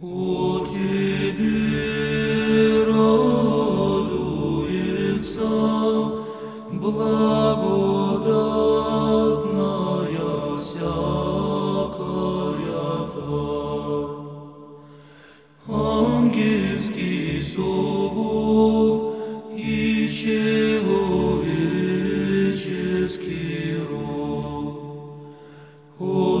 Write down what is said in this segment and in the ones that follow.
О Тебе радуется благодатная всякая тварь. Ангельский собор и человеческий род, о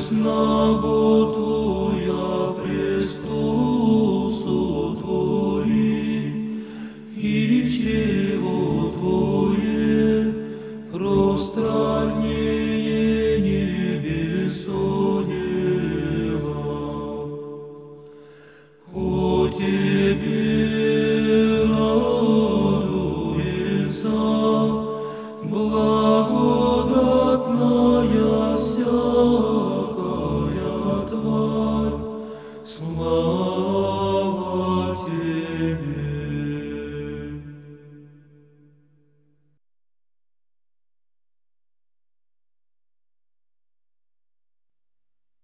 Чесна Твоя а престол сотвори, и чрево Твое пространнее небесо дела. О Тебе радуется благо.